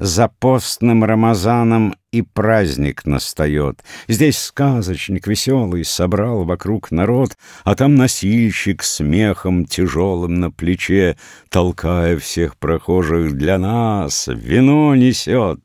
За постным Рамазаном и праздник настает. Здесь сказочник веселый собрал вокруг народ, А там носильщик смехом тяжелым на плече, Толкая всех прохожих для нас, вино несет.